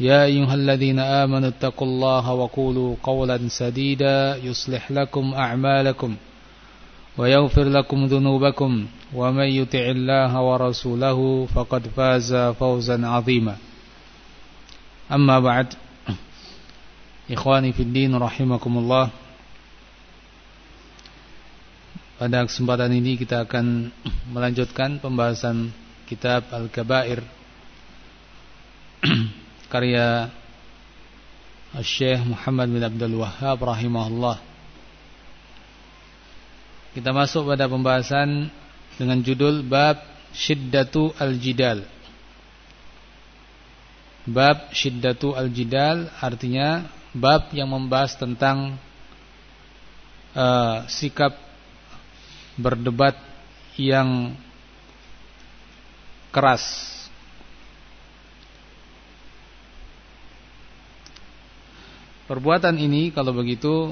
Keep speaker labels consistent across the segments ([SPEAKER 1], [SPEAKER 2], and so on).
[SPEAKER 1] يا أيها الذين آمنوا اتقوا الله وقولوا قولا سديدا يصلح لكم أعمالكم ويغفر لكم ذنوبكم ومن يطع الله ورسوله فقد فاز فوزا عظيما. أما بعد إخواني في الدين رحمكم الله Pada kesempatan ini kita akan melanjutkan pembahasan kitab Al-Kabair. karya Syekh Muhammad bin Abdul Wahhab rahimahullah. Kita masuk pada pembahasan dengan judul bab Syiddatu al-Jidal. Bab Syiddatu al-Jidal artinya bab yang membahas tentang uh, sikap berdebat yang keras Perbuatan ini kalau begitu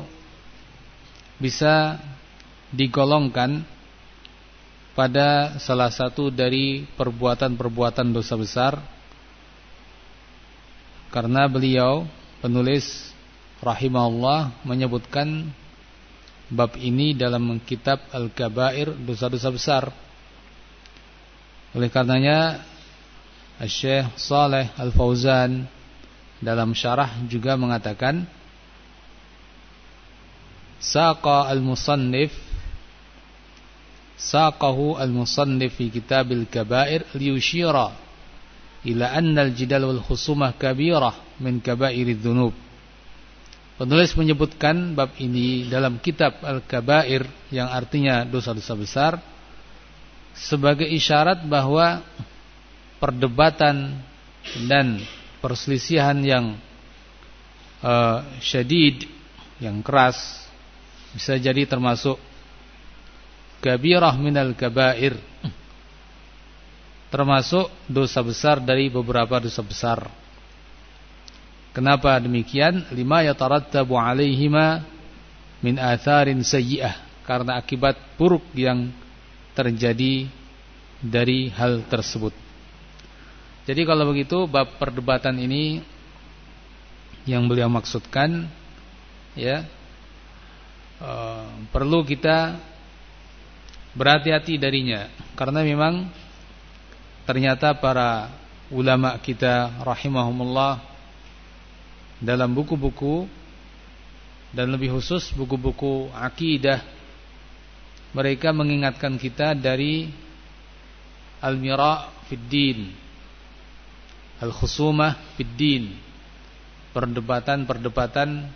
[SPEAKER 1] bisa digolongkan pada salah satu dari perbuatan-perbuatan dosa besar karena beliau penulis rahimahullah menyebutkan bab ini dalam kitab Al-Kabair dosa-dosa besar. Oleh karenanya Syekh Saleh Al-Fauzan dalam syarah juga mengatakan saqa al-musannif saqahu al-musannif fi kitab al-kaba'ir liyushira ila anna al-jidal wal khusumah kabirah min kaba'iriz dzunub. Penulis menyebutkan bab ini dalam kitab Al-Kabair yang artinya dosa-dosa besar sebagai isyarat bahwa perdebatan dan perselisihan yang uh, syadid yang keras bisa jadi termasuk kabirah minal kabair termasuk dosa besar dari beberapa dosa besar. Kenapa demikian? Lima yatarattabu alaihima min atharin sayyi'ah. Karena akibat buruk yang terjadi dari hal tersebut jadi kalau begitu bab perdebatan ini yang beliau maksudkan ya uh, perlu kita berhati-hati darinya. Karena memang ternyata para ulama kita rahimahumullah dalam buku-buku dan lebih khusus buku-buku akidah mereka mengingatkan kita dari al-mira' fid din al-khusumah fid perdebatan-perdebatan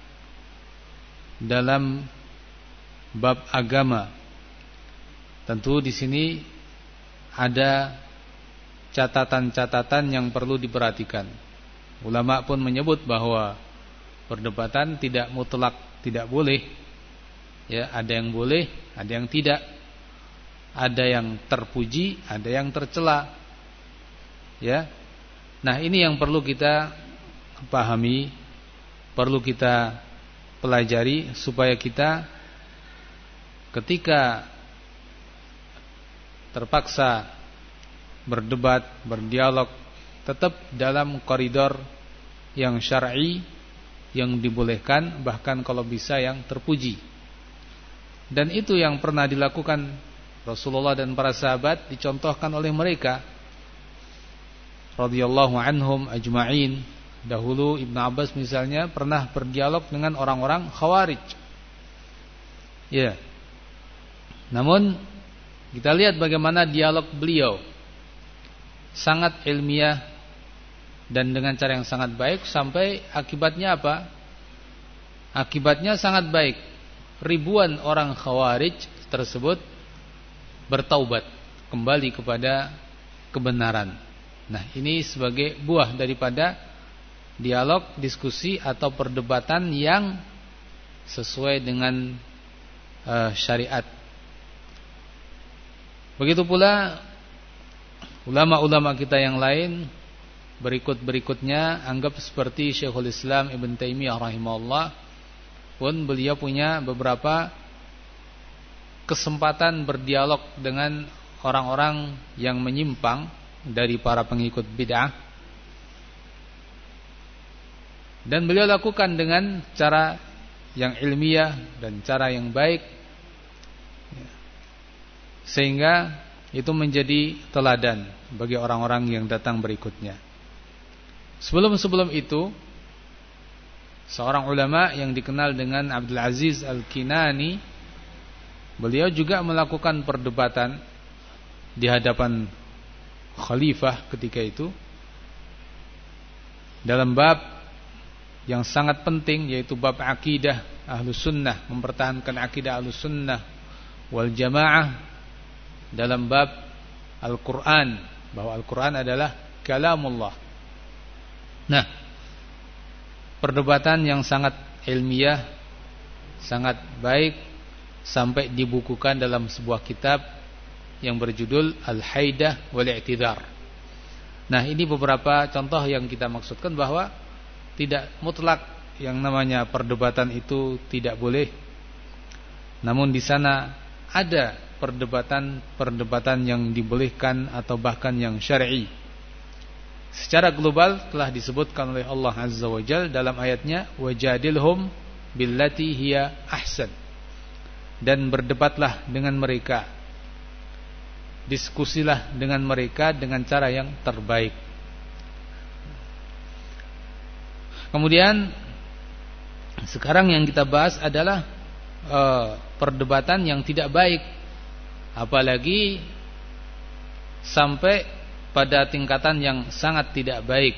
[SPEAKER 1] dalam bab agama. Tentu di sini ada catatan-catatan yang perlu diperhatikan. Ulama pun menyebut bahwa perdebatan tidak mutlak, tidak boleh. Ya, ada yang boleh, ada yang tidak. Ada yang terpuji, ada yang tercela. Ya, Nah ini yang perlu kita pahami Perlu kita pelajari Supaya kita Ketika Terpaksa Berdebat, berdialog Tetap dalam koridor Yang syar'i Yang dibolehkan Bahkan kalau bisa yang terpuji. Dan itu yang pernah dilakukan Rasulullah dan para sahabat Dicontohkan oleh mereka radhiyallahu anhum ajma'in. Dahulu Ibnu Abbas misalnya pernah berdialog dengan orang-orang Khawarij. Ya. Namun kita lihat bagaimana dialog beliau sangat ilmiah dan dengan cara yang sangat baik sampai akibatnya apa? Akibatnya sangat baik. Ribuan orang khawarij tersebut bertaubat kembali kepada kebenaran. Nah, ini sebagai buah daripada dialog, diskusi atau perdebatan yang sesuai dengan uh, syariat. Begitu pula ulama-ulama kita yang lain berikut-berikutnya anggap seperti Syekhul Islam Ibn Taimiyah rahimahullah pun beliau punya beberapa kesempatan berdialog dengan orang-orang yang menyimpang dari para pengikut bid'ah dan beliau lakukan dengan cara yang ilmiah dan cara yang baik sehingga itu menjadi teladan bagi orang-orang yang datang berikutnya. Sebelum-sebelum itu seorang ulama yang dikenal dengan Abdul Aziz Al-Kinani beliau juga melakukan perdebatan di hadapan khalifah ketika itu dalam bab yang sangat penting yaitu bab akidah ahlu sunnah mempertahankan akidah ahlu sunnah wal jamaah dalam bab Al-Quran bahwa Al-Quran adalah kalamullah. Nah perdebatan yang sangat ilmiah sangat baik sampai dibukukan dalam sebuah kitab yang berjudul Al-Haidah wal I'tidar. Nah, ini beberapa contoh yang kita maksudkan bahwa tidak mutlak yang namanya perdebatan itu tidak boleh. Namun di sana ada perdebatan-perdebatan yang dibolehkan atau bahkan yang syar'i. Secara global telah disebutkan oleh Allah Azza wa Jal dalam ayatnya wajadilhum billati hiya ahsan. Dan berdebatlah dengan mereka diskusilah dengan mereka dengan cara yang terbaik. Kemudian sekarang yang kita bahas adalah e, perdebatan yang tidak baik, apalagi sampai pada tingkatan yang sangat tidak baik.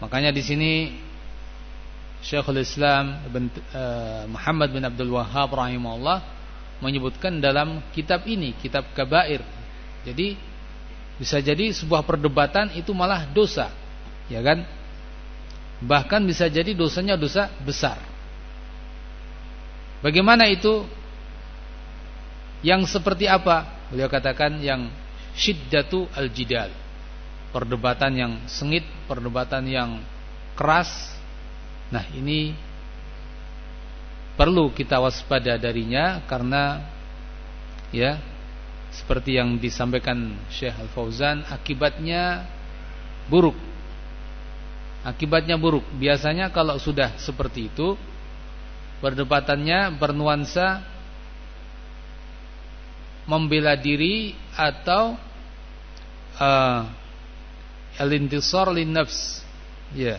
[SPEAKER 1] Makanya di sini Syekhul Islam e, Muhammad bin Abdul Wahhab rahimahullah menyebutkan dalam kitab ini, kitab kabair. Jadi bisa jadi sebuah perdebatan itu malah dosa, ya kan? Bahkan bisa jadi dosanya dosa besar. Bagaimana itu? Yang seperti apa? Beliau katakan yang syiddatu al-jidal. Perdebatan yang sengit, perdebatan yang keras. Nah, ini perlu kita waspada darinya karena ya seperti yang disampaikan Syekh Al-Fauzan akibatnya buruk. Akibatnya buruk. Biasanya kalau sudah seperti itu perdebatannya bernuansa membela diri atau uh, al-intisar. Ya.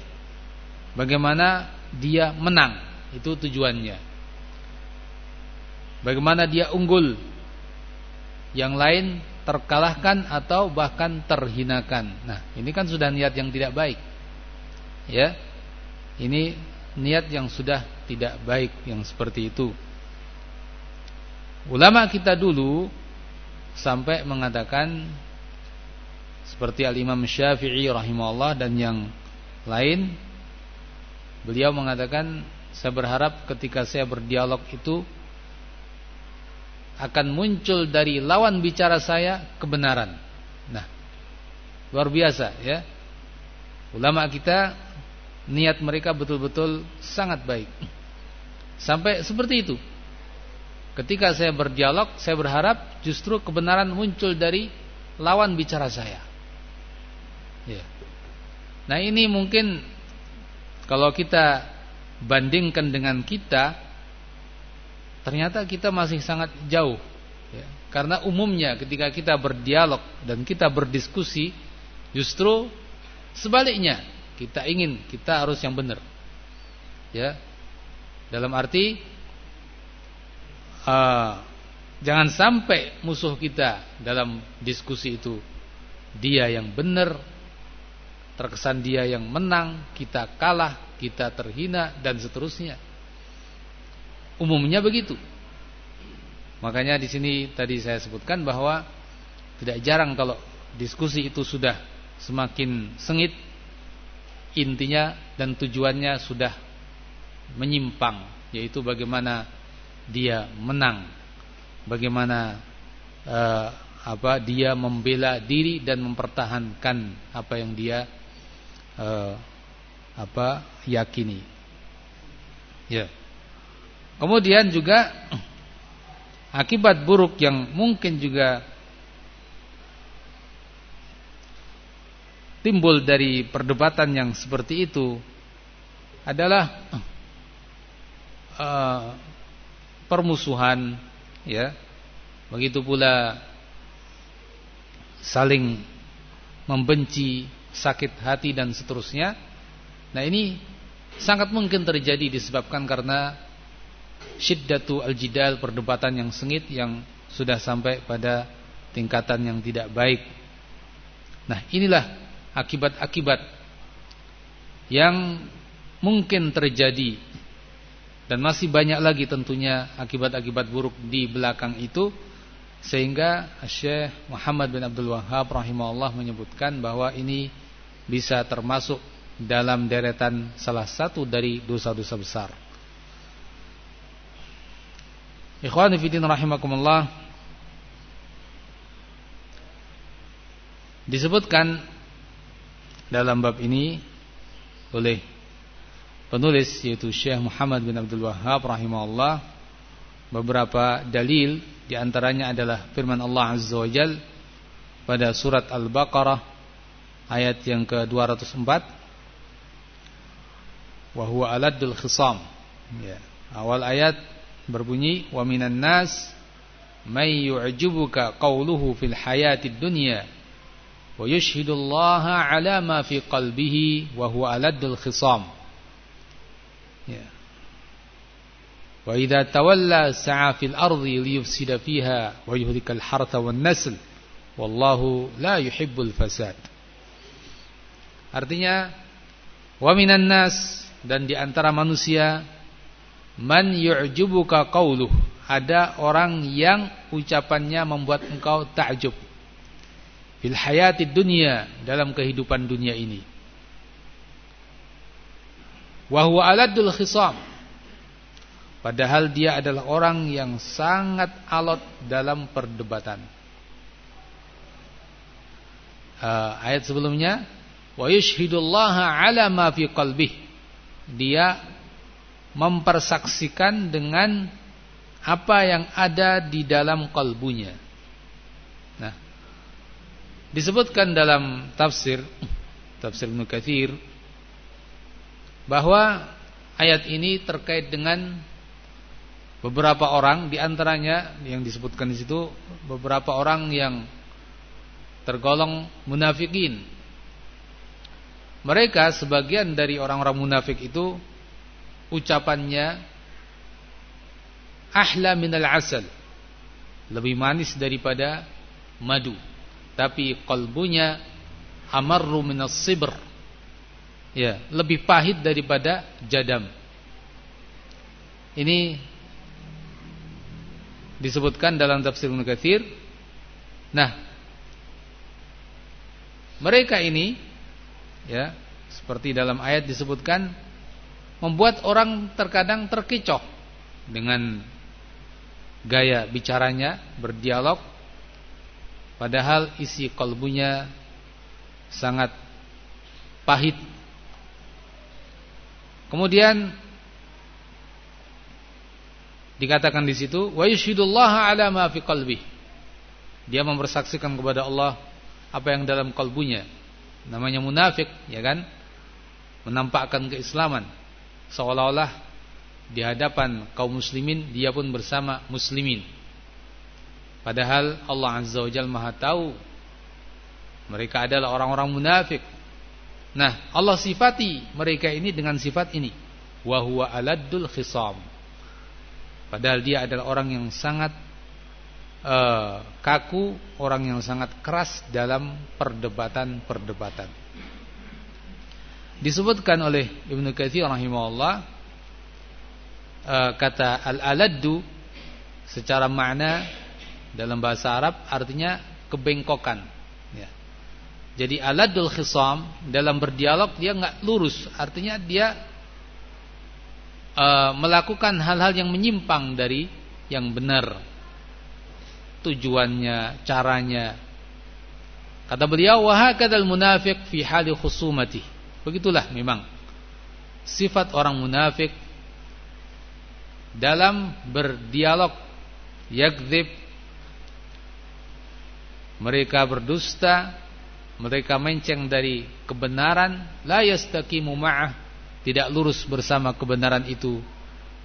[SPEAKER 1] Bagaimana dia menang itu tujuannya. Bagaimana dia unggul, yang lain terkalahkan atau bahkan terhinakan. Nah, ini kan sudah niat yang tidak baik. Ya. Ini niat yang sudah tidak baik yang seperti itu. Ulama kita dulu sampai mengatakan seperti Al-Imam Syafi'i rahimahullah dan yang lain beliau mengatakan saya berharap ketika saya berdialog itu akan muncul dari lawan bicara saya kebenaran. Nah, luar biasa ya. Ulama kita niat mereka betul-betul sangat baik. Sampai seperti itu. Ketika saya berdialog, saya berharap justru kebenaran muncul dari lawan bicara saya. Ya. Nah, ini mungkin kalau kita bandingkan dengan kita ternyata kita masih sangat jauh ya. karena umumnya ketika kita berdialog dan kita berdiskusi justru sebaliknya kita ingin kita harus yang benar ya dalam arti uh, Jangan sampai musuh kita dalam diskusi itu dia yang benar, terkesan dia yang menang, kita kalah, kita terhina dan seterusnya. Umumnya begitu. Makanya di sini tadi saya sebutkan bahwa tidak jarang kalau diskusi itu sudah semakin sengit intinya dan tujuannya sudah menyimpang yaitu bagaimana dia menang bagaimana uh, apa dia membela diri dan mempertahankan apa yang dia uh, apa yakini. Ya. Kemudian juga akibat buruk yang mungkin juga timbul dari perdebatan yang seperti itu adalah uh, permusuhan ya begitu pula saling membenci sakit hati dan seterusnya nah ini sangat mungkin terjadi disebabkan karena syiddatu al-jidal perdebatan yang sengit yang sudah sampai pada tingkatan yang tidak baik. Nah inilah akibat-akibat yang mungkin terjadi. Dan masih banyak lagi tentunya akibat-akibat buruk di belakang itu. Sehingga Syekh Muhammad bin Abdul Wahhab rahimahullah menyebutkan bahwa ini bisa termasuk dalam deretan salah satu dari dosa-dosa besar. Ikhwani fillah rahimakumullah disebutkan dalam bab ini oleh penulis yaitu Syekh Muhammad bin Abdul Wahhab rahimahullah beberapa dalil di antaranya adalah firman Allah Azza wa Jal pada surat Al-Baqarah ayat yang ke-204 wa huwa aladul khisam ya. awal ayat berbunyi wa minan nas may yu'jibuka qawluhu fil hayatid dunya wa yushhidullaha ala ma fi qalbihi wa huwa aladul khisam Ya. Wa idza tawalla sa'a fil ardi liyufsida fiha wa yuhlikal hartha wan nasl wallahu la yuhibbul fasad. Artinya wa minan nas dan di antara manusia man yu'jibuka qauluh ada orang yang ucapannya membuat engkau takjub fil hayatid dunya dalam kehidupan dunia ini Wahwa aladul khisam. Padahal dia adalah orang yang sangat alot dalam perdebatan. Uh, ayat sebelumnya, wa yushhidullaha ala ma fi qalbih. Dia mempersaksikan dengan apa yang ada di dalam kalbunya. Nah, disebutkan dalam tafsir tafsir Ibnu bahwa ayat ini terkait dengan beberapa orang di antaranya yang disebutkan di situ beberapa orang yang tergolong munafikin. Mereka sebagian dari orang-orang munafik itu ucapannya ahla minal asal. Lebih manis daripada madu. Tapi kalbunya amarru minas sibr ya lebih pahit daripada jadam ini disebutkan dalam tafsir Ibnu nah mereka ini ya seperti dalam ayat disebutkan membuat orang terkadang terkecoh dengan gaya bicaranya berdialog padahal isi kalbunya sangat pahit Kemudian dikatakan di situ wa yushidullaha ala ma fi qalbi. Dia mempersaksikan kepada Allah apa yang dalam kalbunya. Namanya munafik, ya kan? Menampakkan keislaman seolah-olah di hadapan kaum muslimin dia pun bersama muslimin. Padahal Allah Azza wa Jalla Maha tahu mereka adalah orang-orang munafik Nah, Allah sifati mereka ini dengan sifat ini. Wa huwa aladul khisam. Padahal dia adalah orang yang sangat uh, kaku, orang yang sangat keras dalam perdebatan-perdebatan. Disebutkan oleh Ibnu Katsir rahimahullah uh, kata al-aladdu secara makna dalam bahasa Arab artinya kebengkokan. Ya. Jadi aladul khisam dalam berdialog dia nggak lurus, artinya dia uh, melakukan hal-hal yang menyimpang dari yang benar. Tujuannya, caranya. Kata beliau, wahakadal munafiq fi hali khusumati. Begitulah memang sifat orang munafik dalam berdialog yakdzib. Mereka berdusta mereka menceng dari kebenaran. La yastaqimu ma'ah. Tidak lurus bersama kebenaran itu.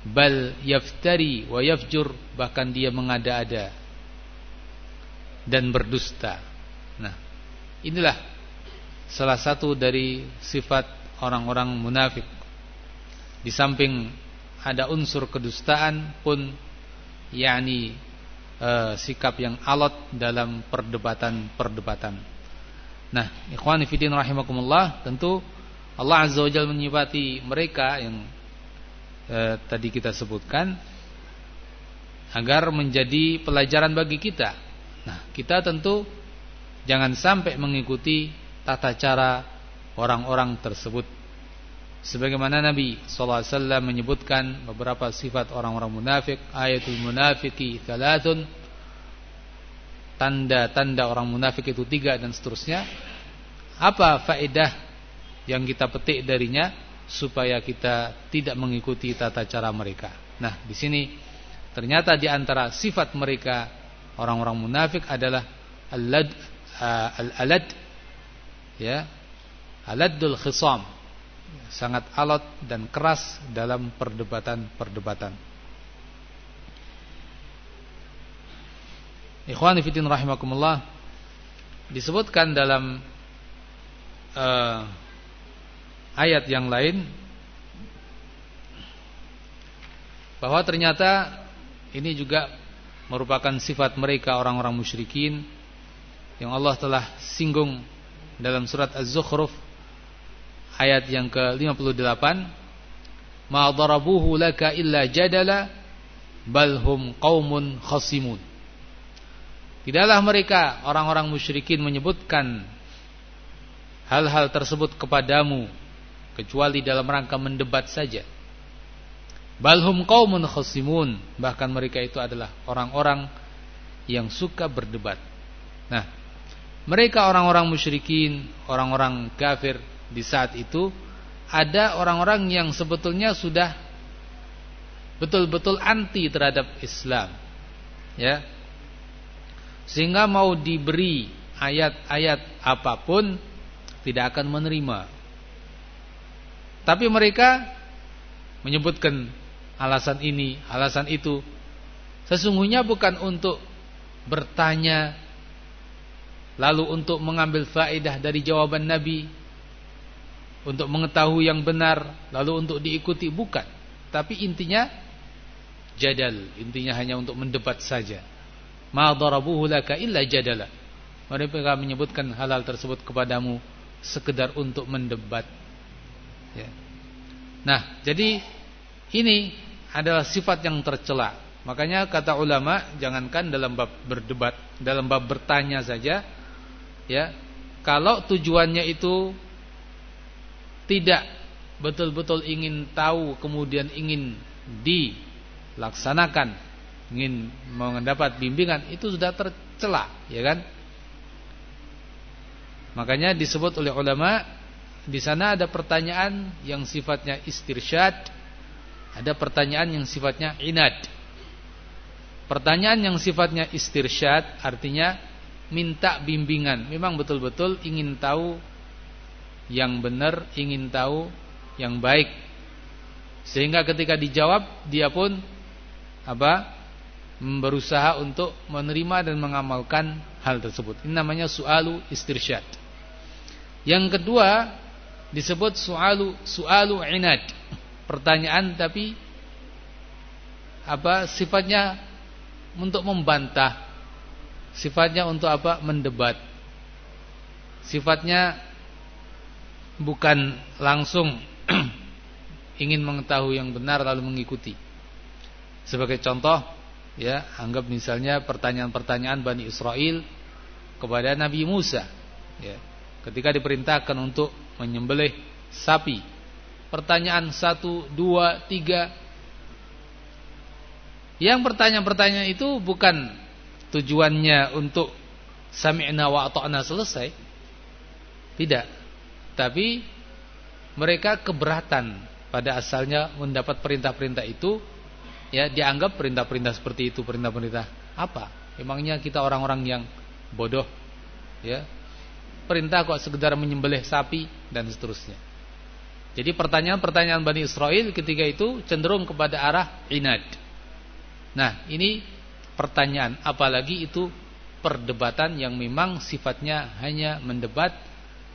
[SPEAKER 1] Bal yaftari wa yafjur. Bahkan dia mengada-ada dan berdusta nah inilah salah satu dari sifat orang-orang munafik di samping ada unsur kedustaan pun yakni uh, sikap yang alot dalam perdebatan-perdebatan. Nah, ikhwan fillah rahimakumullah, tentu Allah Azza wa Jalla menyifati mereka yang uh, tadi kita sebutkan agar menjadi pelajaran bagi kita. Nah, kita tentu jangan sampai mengikuti tata cara orang-orang tersebut. Sebagaimana Nabi wasallam menyebutkan beberapa sifat orang-orang munafik ayatul munafiki thalathun tanda-tanda orang munafik itu tiga dan seterusnya. Apa faedah yang kita petik darinya supaya kita tidak mengikuti tata cara mereka? Nah di sini ternyata di antara sifat mereka orang-orang munafik adalah al-alad al-alad ya aladul khisam sangat alot dan keras dalam perdebatan-perdebatan. Ikhwani fillah rahimakumullah disebutkan dalam uh, ayat yang lain bahwa ternyata ini juga merupakan sifat mereka orang-orang musyrikin yang Allah telah singgung dalam surat Az-Zukhruf ayat yang ke-58 ma darabuhu laka illa jadala bal hum qaumun khasimun Tidaklah mereka orang-orang musyrikin menyebutkan hal-hal tersebut kepadamu kecuali dalam rangka mendebat saja. Balhum qaumun khasimun, bahkan mereka itu adalah orang-orang yang suka berdebat. Nah, mereka orang-orang musyrikin, orang-orang kafir di saat itu ada orang-orang yang sebetulnya sudah betul-betul anti terhadap Islam. Ya. Sehingga mau diberi ayat-ayat apa pun tidak akan menerima. Tapi mereka menyebutkan alasan ini, alasan itu. Sesungguhnya bukan untuk bertanya lalu untuk mengambil faedah dari jawaban Nabi untuk mengetahui yang benar lalu untuk diikuti. Bukan. Tapi intinya jadal. Intinya hanya untuk mendebat saja. Ma darabuhu laka illa jadala. Mereka menyebutkan halal tersebut kepadamu sekedar untuk mendebat. Ya. nah jadi ini adalah sifat yang tercela. Makanya kata ulama jangankan dalam bab berdebat dalam bab bertanya saja ya kalau tujuannya itu tidak betul-betul ingin tahu kemudian ingin dilaksanakan ingin mendapat bimbingan itu sudah tercela ya kan? Makanya disebut oleh ulama di sana ada pertanyaan yang sifatnya istirsyad ada pertanyaan yang sifatnya inad pertanyaan yang sifatnya istirsyad artinya minta bimbingan memang betul-betul ingin tahu yang benar, ingin tahu yang baik. Sehingga ketika dijawab dia pun apa? berusaha untuk menerima dan mengamalkan hal tersebut. Ini namanya sualu istirsyad. Yang kedua disebut sualu sualu inad. Pertanyaan tapi apa sifatnya untuk membantah, sifatnya untuk apa? Mendebat. Sifatnya bukan langsung ingin mengetahui yang benar lalu mengikuti. Sebagai contoh, ya, anggap misalnya pertanyaan-pertanyaan Bani Israel kepada Nabi Musa, ya. Ketika diperintahkan untuk menyembelih sapi. Pertanyaan satu, dua, tiga. Yang pertanyaan-pertanyaan itu bukan tujuannya untuk sami'na wa ata'na selesai. Tidak. Tapi mereka keberatan pada asalnya mendapat perintah-perintah itu ya dianggap perintah-perintah seperti itu perintah-perintah apa? Emangnya kita orang-orang yang bodoh ya. Perintah kok sekedar menyembelih sapi dan seterusnya. Jadi pertanyaan-pertanyaan Bani Israel ketika itu cenderung kepada arah inad. Nah, ini pertanyaan apalagi itu perdebatan yang memang sifatnya hanya mendebat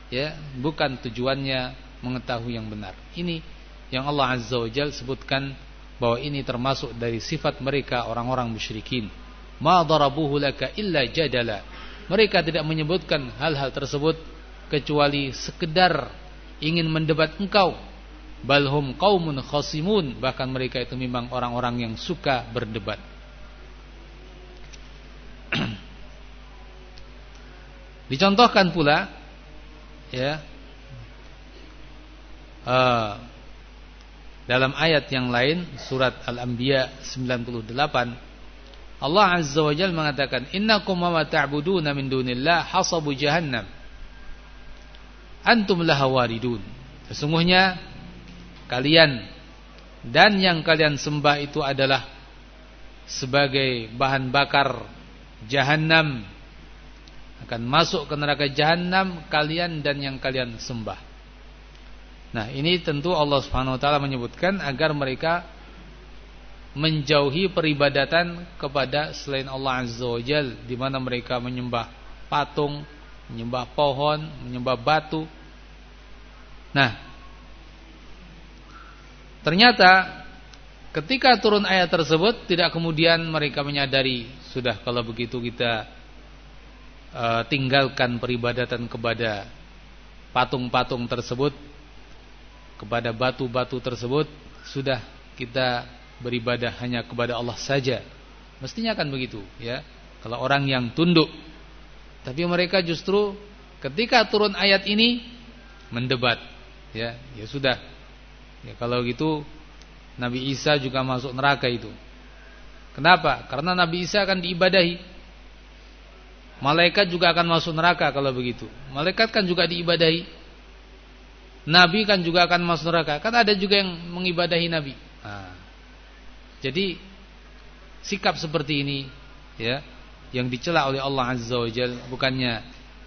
[SPEAKER 1] ya, bukan tujuannya mengetahui yang benar. Ini yang Allah Azza wa Jalla sebutkan bahwa ini termasuk dari sifat mereka orang-orang musyrikin. Ma darabuhu laka illa jadala. Mereka tidak menyebutkan hal-hal tersebut kecuali sekedar ingin mendebat engkau. Balhum qaumun khasimun, bahkan mereka itu memang orang-orang yang suka berdebat. Dicontohkan pula ya uh, dalam ayat yang lain surat Al-Anbiya 98 Allah Azza wa Jalla mengatakan innakum wa ta'buduna min dunillah hasabu jahannam antum laha waridun. Sesungguhnya kalian dan yang kalian sembah itu adalah sebagai bahan bakar jahanam akan masuk ke neraka jahanam kalian dan yang kalian sembah. Nah, ini tentu Allah Subhanahu wa taala menyebutkan agar mereka menjauhi peribadatan kepada selain Allah Azza wa Jal di mana mereka menyembah patung, menyembah pohon, menyembah batu. Nah, ternyata ketika turun ayat tersebut tidak kemudian mereka menyadari sudah kalau begitu kita uh, tinggalkan peribadatan kepada patung-patung tersebut kepada batu-batu tersebut sudah kita beribadah hanya kepada Allah saja. Mestinya akan begitu, ya. Kalau orang yang tunduk. Tapi mereka justru ketika turun ayat ini mendebat, ya. Ya sudah. Ya kalau gitu Nabi Isa juga masuk neraka itu. Kenapa? Karena Nabi Isa akan diibadahi. Malaikat juga akan masuk neraka kalau begitu. Malaikat kan juga diibadahi. Nabi kan juga akan masuk neraka. Kan ada juga yang mengibadahi Nabi. Nah, jadi sikap seperti ini ya yang dicela oleh Allah Azza wa Jalla bukannya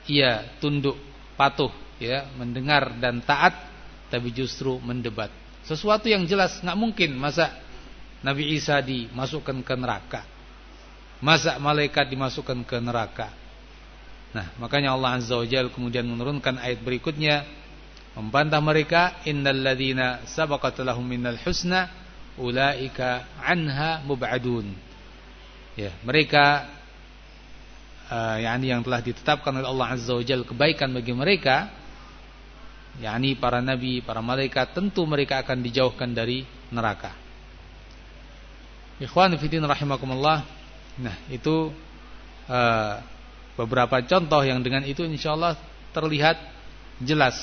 [SPEAKER 1] ia tunduk patuh ya mendengar dan taat tapi justru mendebat. Sesuatu yang jelas nggak mungkin masa Nabi Isa dimasukkan ke neraka. Masa malaikat dimasukkan ke neraka. Nah, makanya Allah Azza wa Jalla kemudian menurunkan ayat berikutnya membantah mereka innal ladzina sabaqat lahum minal husna ulaika anha mub'adun ya mereka uh, yakni yang telah ditetapkan oleh Allah Azza wa Jalla kebaikan bagi mereka yakni para nabi para malaikat tentu mereka akan dijauhkan dari neraka ikhwan fillah rahimakumullah nah itu uh, beberapa contoh yang dengan itu insyaallah terlihat jelas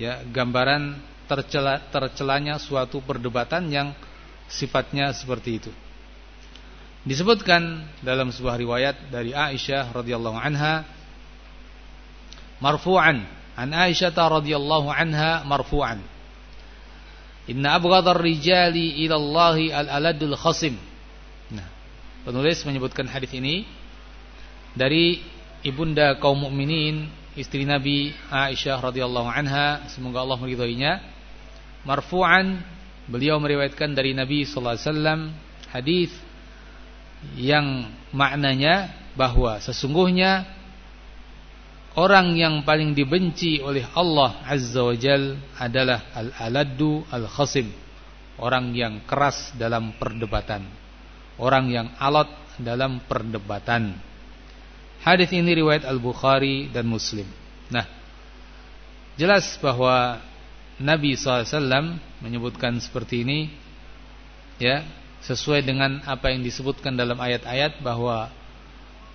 [SPEAKER 1] ya gambaran tercela, tercelanya suatu perdebatan yang sifatnya seperti itu. Disebutkan dalam sebuah riwayat dari Aisyah radhiyallahu anha marfu'an. An Aisyah radhiyallahu anha marfu'an. Inna abghadar rijali ila Allahi al-aladul khasim. Nah, penulis menyebutkan hadis ini dari ibunda kaum mukminin istri Nabi Aisyah radhiyallahu anha. Semoga Allah meridhoinya. Marfu'an beliau meriwayatkan dari Nabi sallallahu alaihi wasallam hadis yang maknanya bahwa sesungguhnya orang yang paling dibenci oleh Allah azza wajal adalah al-aladdu al-khasim. Orang yang keras dalam perdebatan. Orang yang alot dalam perdebatan. Hadis ini riwayat Al-Bukhari dan Muslim. Nah, jelas bahwa Nabi SAW menyebutkan seperti ini ya sesuai dengan apa yang disebutkan dalam ayat-ayat bahwa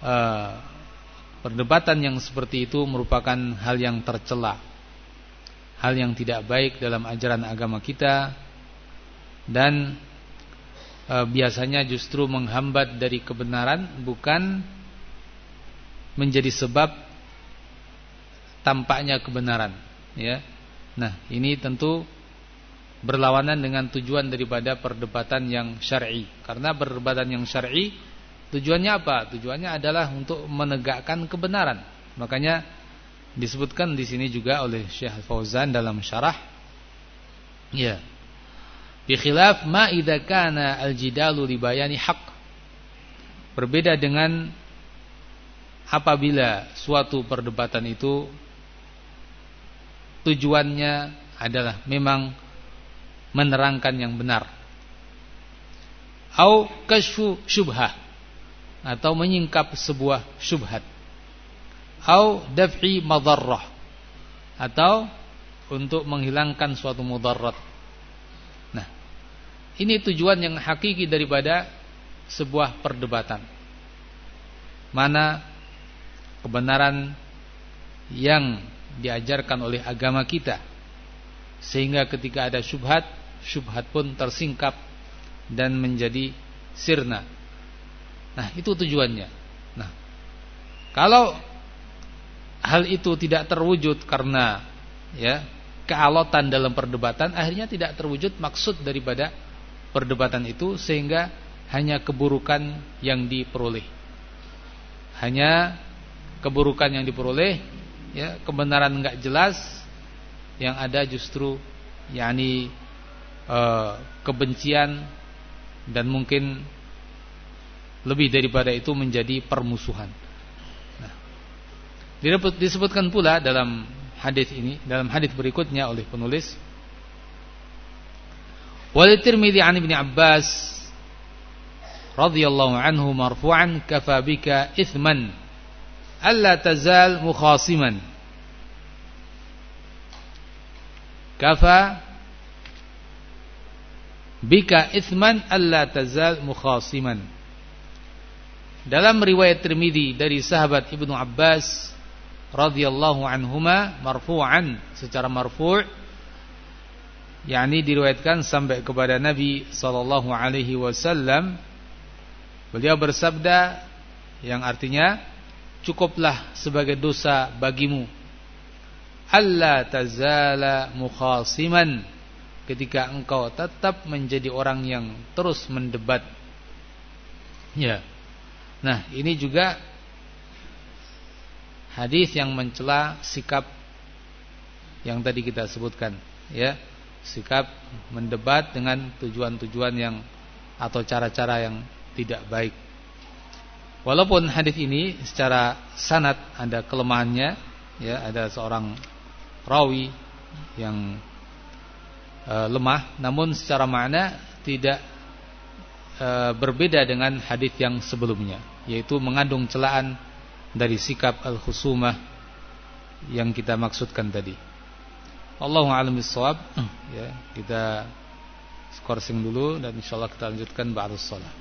[SPEAKER 1] uh, perdebatan yang seperti itu merupakan hal yang tercela hal yang tidak baik dalam ajaran agama kita dan e, biasanya justru menghambat dari kebenaran bukan menjadi sebab tampaknya kebenaran ya. Nah ini tentu berlawanan dengan tujuan daripada perdebatan yang syar'i. Karena perdebatan yang syar'i tujuannya apa? Tujuannya adalah untuk menegakkan kebenaran. Makanya disebutkan di sini juga oleh Syekh Fauzan dalam syarah. Ya. Bi khilaf ma idza kana al-jidalu li bayani haqq. Berbeda dengan apabila suatu perdebatan itu tujuannya adalah memang menerangkan yang benar au kashfu syubhah atau menyingkap sebuah syubhat au daf'i madarrah atau untuk menghilangkan suatu mudarat. Nah, ini tujuan yang hakiki daripada sebuah perdebatan. Mana kebenaran yang diajarkan oleh agama kita sehingga ketika ada syubhat, syubhat pun tersingkap dan menjadi sirna. Nah, itu tujuannya. Nah, kalau hal itu tidak terwujud karena ya kealotan dalam perdebatan akhirnya tidak terwujud maksud daripada perdebatan itu sehingga hanya keburukan yang diperoleh hanya keburukan yang diperoleh ya kebenaran enggak jelas yang ada justru yakni e, kebencian dan mungkin lebih daripada itu menjadi permusuhan. Disebutkan pula dalam hadis ini, dalam hadis berikutnya oleh penulis Wal Tirmidzi an Ibnu Abbas radhiyallahu anhu marfu'an kafa bika ithman alla tazal mukhasiman kafa bika ithman alla tazal mukhasiman. Dalam riwayat Tirmidzi dari sahabat Ibnu Abbas radhiyallahu anhuma marfu'an secara marfu' yakni diriwayatkan sampai kepada Nabi sallallahu alaihi wasallam beliau bersabda yang artinya cukuplah sebagai dosa bagimu. Alla tazala mukhasiman ketika engkau tetap menjadi orang yang terus mendebat. Ya. Nah ini juga hadis yang mencela sikap yang tadi kita sebutkan ya. Sikap mendebat dengan tujuan-tujuan yang atau cara-cara yang tidak baik. Walaupun hadis ini secara sanad ada kelemahannya ya ada seorang rawi yang e, lemah namun secara makna tidak e, berbeda dengan hadis yang sebelumnya yaitu mengandung celaan dari sikap al-khusumah yang kita maksudkan tadi. Allahu a'lam bissawab. Ya, kita skorsing dulu dan insyaallah kita lanjutkan ba'da shalah.